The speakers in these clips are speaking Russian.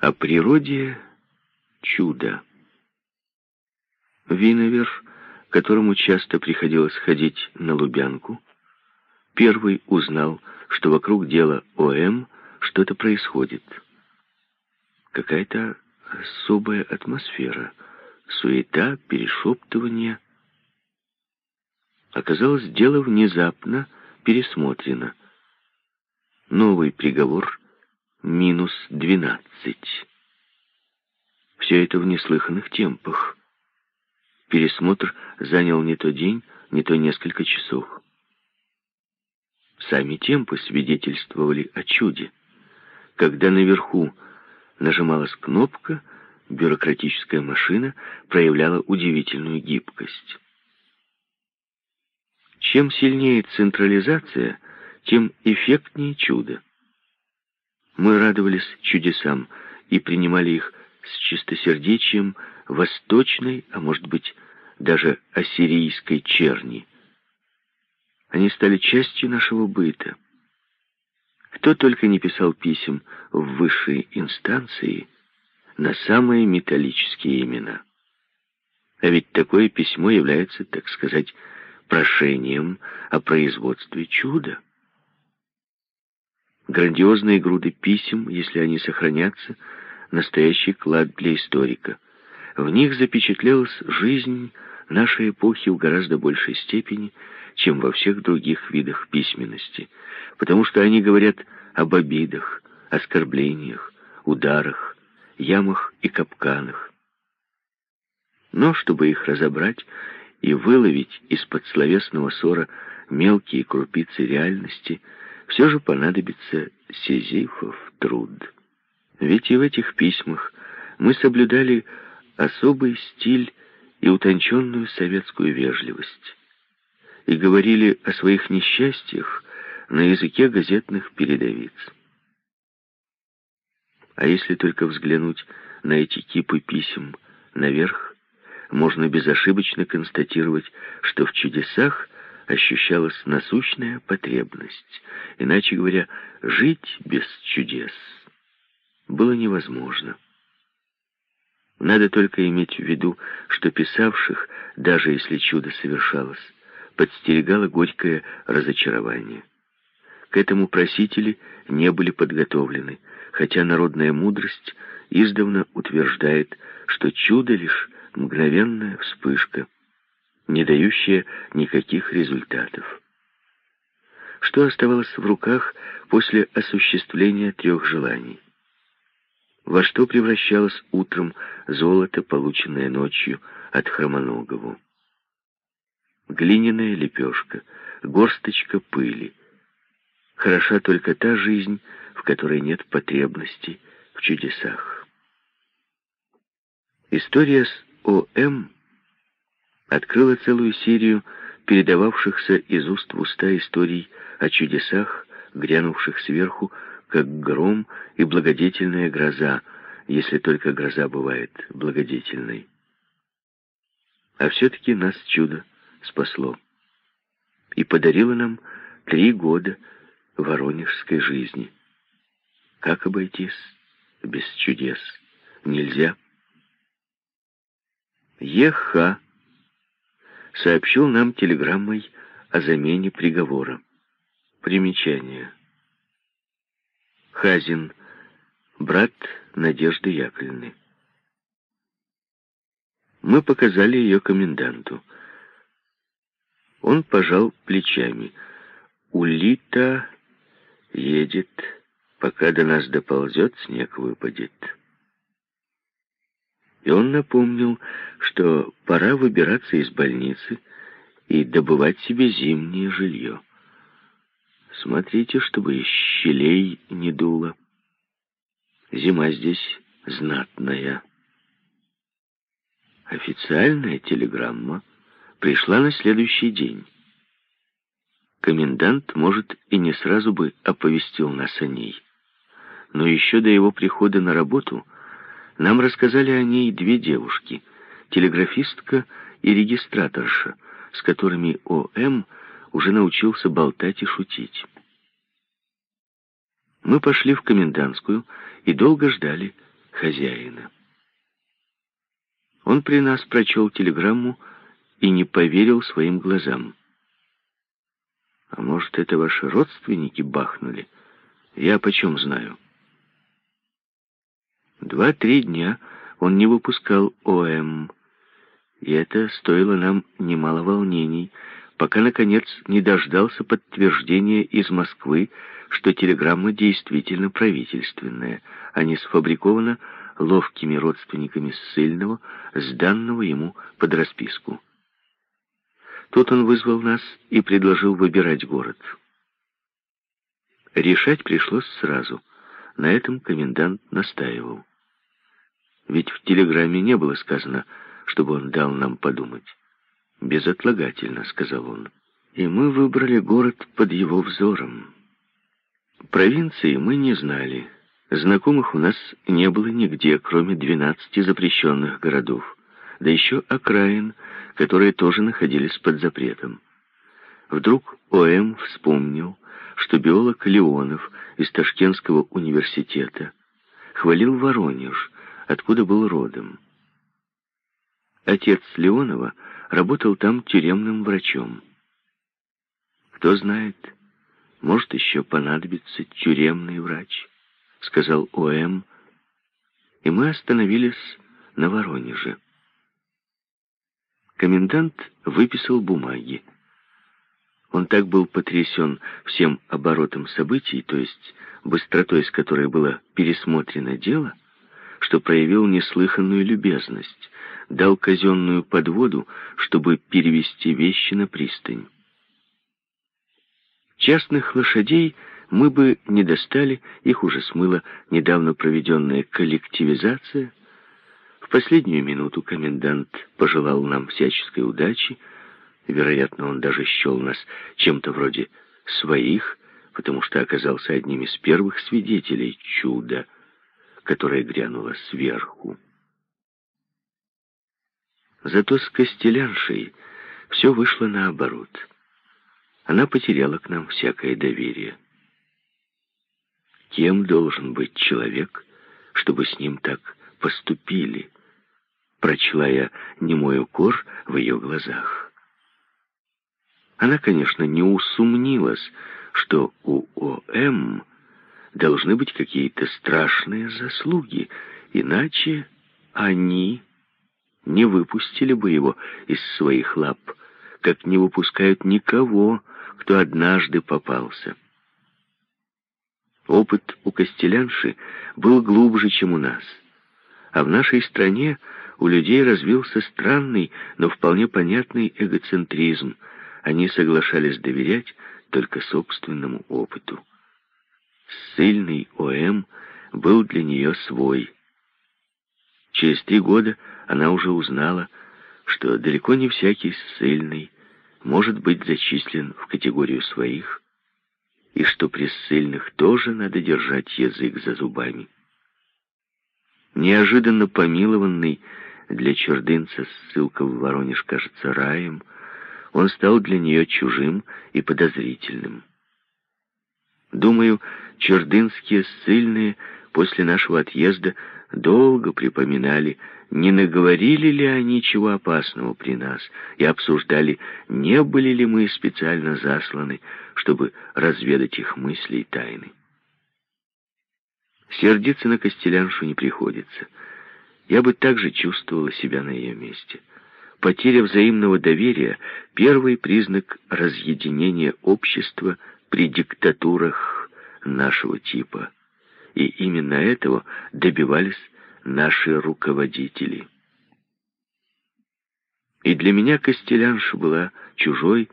О природе чудо. Виновер, которому часто приходилось ходить на Лубянку, первый узнал, что вокруг дела ОМ что-то происходит. Какая-то особая атмосфера, суета, перешептывание. Оказалось, дело внезапно пересмотрено. Новый приговор минус двенадцать. Все это в неслыханных темпах. Пересмотр занял не то день, не то несколько часов. Сами темпы свидетельствовали о чуде. Когда наверху нажималась кнопка, бюрократическая машина проявляла удивительную гибкость. Чем сильнее централизация, тем эффектнее чудо. Мы радовались чудесам и принимали их с чистосердечием восточной, а может быть, даже ассирийской черни. Они стали частью нашего быта. Кто только не писал писем в высшие инстанции на самые металлические имена. А ведь такое письмо является, так сказать, прошением о производстве чуда. Грандиозные груды писем, если они сохранятся, настоящий клад для историка. В них запечатлелась жизнь нашей эпохи в гораздо большей степени, чем во всех других видах письменности, потому что они говорят об обидах, оскорблениях, ударах, ямах и капканах. Но чтобы их разобрать и выловить из-под словесного ссора мелкие крупицы реальности, все же понадобится сизифов труд. Ведь и в этих письмах мы соблюдали особый стиль и утонченную советскую вежливость и говорили о своих несчастьях на языке газетных передовиц. А если только взглянуть на эти кипы писем наверх, можно безошибочно констатировать, что в чудесах ощущалась насущная потребность, иначе говоря, жить без чудес — было невозможно. Надо только иметь в виду, что писавших, даже если чудо совершалось, подстерегало горькое разочарование. К этому просители не были подготовлены, хотя народная мудрость издавна утверждает, что чудо лишь мгновенная вспышка, не дающая никаких результатов. Что оставалось в руках после осуществления трех желаний? во что превращалось утром золото, полученное ночью от Хромоногову. Глиняная лепешка, горсточка пыли. Хороша только та жизнь, в которой нет потребности в чудесах. История с О.М. открыла целую серию передававшихся из уст в уста историй о чудесах, грянувших сверху как гром и благодетельная гроза, если только гроза бывает благодетельной. А все-таки нас чудо спасло и подарило нам три года воронежской жизни. Как обойтись без чудес? Нельзя. Еха сообщил нам телеграммой о замене приговора. Примечание. Хазин, брат Надежды Яковлевны. Мы показали ее коменданту. Он пожал плечами. Улита едет, пока до нас доползет, снег выпадет. И он напомнил, что пора выбираться из больницы и добывать себе зимнее жилье. Смотрите, чтобы из щелей не дуло. Зима здесь знатная. Официальная телеграмма пришла на следующий день. Комендант, может, и не сразу бы оповестил нас о ней. Но еще до его прихода на работу нам рассказали о ней две девушки, телеграфистка и регистраторша, с которыми О.М уже научился болтать и шутить. Мы пошли в комендантскую и долго ждали хозяина. Он при нас прочел телеграмму и не поверил своим глазам. А может, это ваши родственники бахнули? Я почем знаю? Два-три дня он не выпускал ОМ, и это стоило нам немало волнений, пока, наконец, не дождался подтверждения из Москвы, что телеграмма действительно правительственная, а не сфабрикована ловкими родственниками ссыльного, сданного ему под расписку. Тут он вызвал нас и предложил выбирать город. Решать пришлось сразу. На этом комендант настаивал. Ведь в телеграмме не было сказано, чтобы он дал нам подумать. «Безотлагательно», — сказал он. И мы выбрали город под его взором. Провинции мы не знали. Знакомых у нас не было нигде, кроме двенадцати запрещенных городов. Да еще окраин, которые тоже находились под запретом. Вдруг О.М. вспомнил, что биолог Леонов из Ташкентского университета хвалил Воронеж, откуда был родом. Отец Леонова работал там тюремным врачом. Кто знает, может еще понадобится тюремный врач, сказал О.М., и мы остановились на Воронеже. Комендант выписал бумаги. Он так был потрясен всем оборотом событий, то есть быстротой, с которой было пересмотрено дело, что проявил неслыханную любезность, дал казенную подводу, чтобы перевести вещи на пристань. Частных лошадей мы бы не достали, их уже смыла недавно проведенная коллективизация. В последнюю минуту комендант пожелал нам всяческой удачи, вероятно, он даже счел нас чем-то вроде своих, потому что оказался одним из первых свидетелей чуда, которое грянуло сверху. Зато с Костеляншей все вышло наоборот. Она потеряла к нам всякое доверие. Кем должен быть человек, чтобы с ним так поступили? Прочла я немой укор в ее глазах. Она, конечно, не усомнилась, что у О.М. должны быть какие-то страшные заслуги, иначе они не выпустили бы его из своих лап, как не выпускают никого, кто однажды попался. Опыт у Костелянши был глубже, чем у нас. А в нашей стране у людей развился странный, но вполне понятный эгоцентризм. Они соглашались доверять только собственному опыту. Сильный ОМ был для нее свой. Через три года она уже узнала, что далеко не всякий ссыльный может быть зачислен в категорию своих, и что при ссыльных тоже надо держать язык за зубами. Неожиданно помилованный для чердынца ссылка в Воронеж кажется раем, он стал для нее чужим и подозрительным. Думаю, чердынские ссыльные после нашего отъезда долго припоминали, не наговорили ли они чего опасного при нас, и обсуждали, не были ли мы специально засланы, чтобы разведать их мысли и тайны. Сердиться на Костеляншу не приходится. Я бы также чувствовала себя на ее месте. Потеря взаимного доверия — первый признак разъединения общества при диктатурах нашего типа — и именно этого добивались наши руководители. И для меня Костелянша была чужой,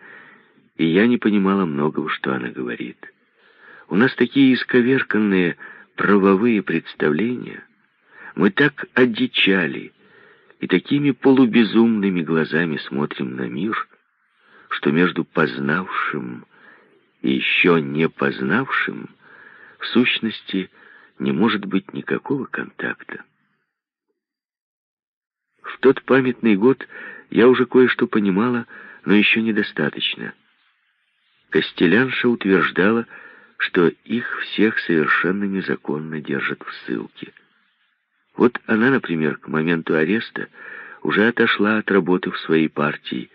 и я не понимала многого, что она говорит. У нас такие исковерканные правовые представления. Мы так одичали и такими полубезумными глазами смотрим на мир, что между познавшим и еще не познавшим в сущности не может быть никакого контакта. В тот памятный год я уже кое-что понимала, но еще недостаточно. Костелянша утверждала, что их всех совершенно незаконно держат в ссылке. Вот она, например, к моменту ареста уже отошла от работы в своей партии,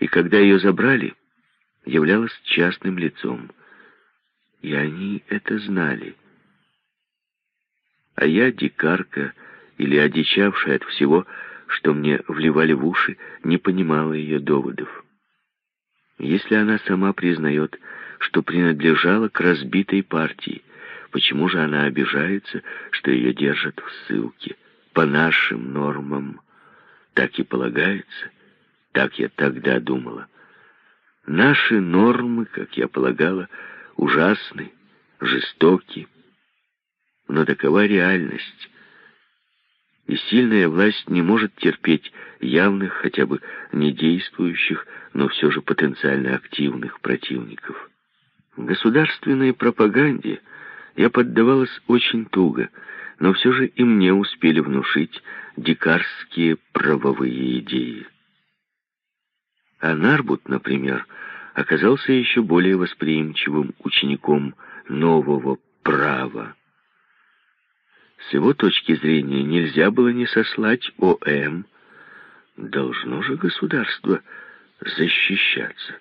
и когда ее забрали, являлась частным лицом. И они это знали. А я, дикарка, или одичавшая от всего, что мне вливали в уши, не понимала ее доводов. Если она сама признает, что принадлежала к разбитой партии, почему же она обижается, что ее держат в ссылке? По нашим нормам так и полагается. Так я тогда думала. Наши нормы, как я полагала, ужасны, жестоки. Но такова реальность. И сильная власть не может терпеть явных, хотя бы не действующих, но все же потенциально активных противников. Государственной пропаганде я поддавалась очень туго, но все же и мне успели внушить дикарские правовые идеи. А Нарбут, например, оказался еще более восприимчивым учеником нового права. С его точки зрения нельзя было не сослать ОМ. Должно же государство защищаться.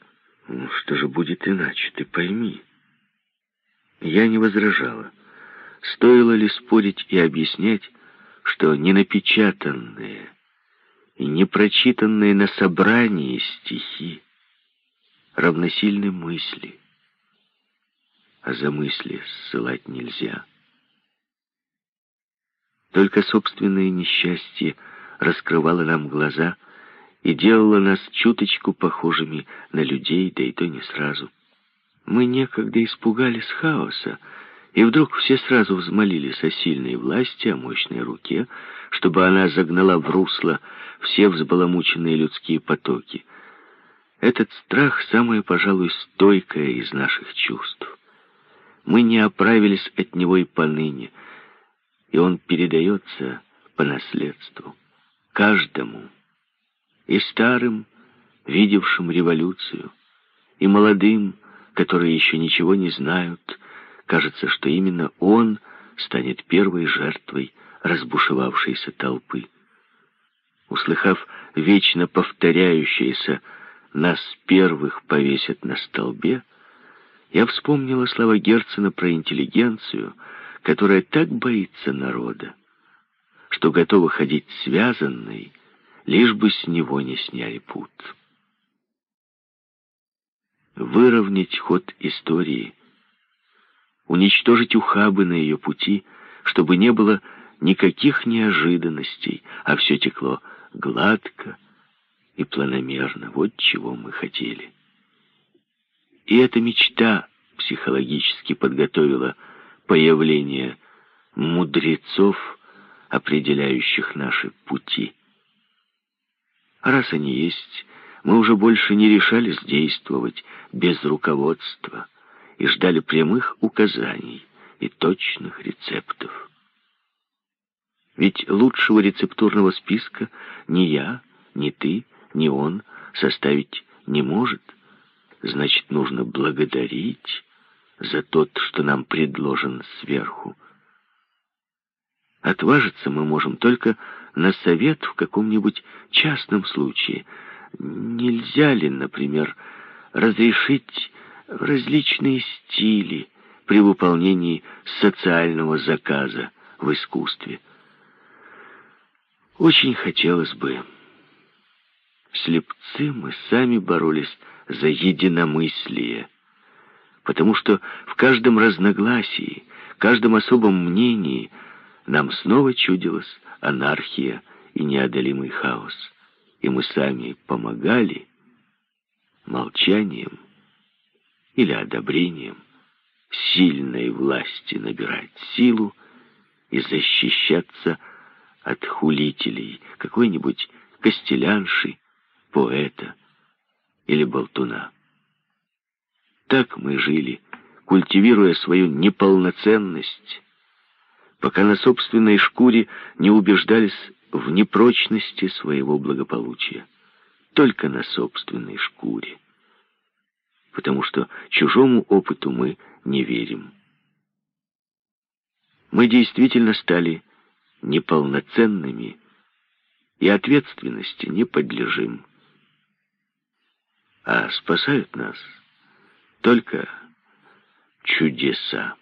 Ну, что же будет иначе, ты пойми. Я не возражала. Стоило ли спорить и объяснять, что ненапечатанные и непрочитанные на собрании стихи равносильны мысли, а за мысли ссылать нельзя. Только собственное несчастье раскрывало нам глаза и делало нас чуточку похожими на людей, да и то не сразу. Мы некогда испугались хаоса, и вдруг все сразу взмолились о сильной власти, о мощной руке, чтобы она загнала в русло все взбаламученные людские потоки. Этот страх — самое, пожалуй, стойкое из наших чувств. Мы не оправились от него и поныне, и он передается по наследству каждому, и старым, видевшим революцию, и молодым, которые еще ничего не знают, кажется, что именно он станет первой жертвой разбушевавшейся толпы. Услыхав вечно повторяющееся «нас первых повесят на столбе», я вспомнила слова Герцена про интеллигенцию, которая так боится народа, что готова ходить связанной, лишь бы с него не сняли пут выровнять ход истории, уничтожить ухабы на ее пути, чтобы не было никаких неожиданностей, а все текло гладко и планомерно. Вот чего мы хотели. И эта мечта психологически подготовила появление мудрецов, определяющих наши пути. А раз они есть, мы уже больше не решались действовать без руководства и ждали прямых указаний и точных рецептов. Ведь лучшего рецептурного списка ни я, ни ты, ни он составить не может. Значит, нужно благодарить за тот, что нам предложен сверху. Отважиться мы можем только на совет в каком-нибудь частном случае — Нельзя ли, например, разрешить различные стили при выполнении социального заказа в искусстве? Очень хотелось бы. Слепцы мы сами боролись за единомыслие, потому что в каждом разногласии, каждом особом мнении нам снова чудилась анархия и неодолимый хаос и мы сами помогали молчанием или одобрением сильной власти набирать силу и защищаться от хулителей какой-нибудь костелянши, поэта или болтуна. Так мы жили, культивируя свою неполноценность, пока на собственной шкуре не убеждались в непрочности своего благополучия, только на собственной шкуре, потому что чужому опыту мы не верим. Мы действительно стали неполноценными и ответственности не подлежим. А спасают нас только чудеса.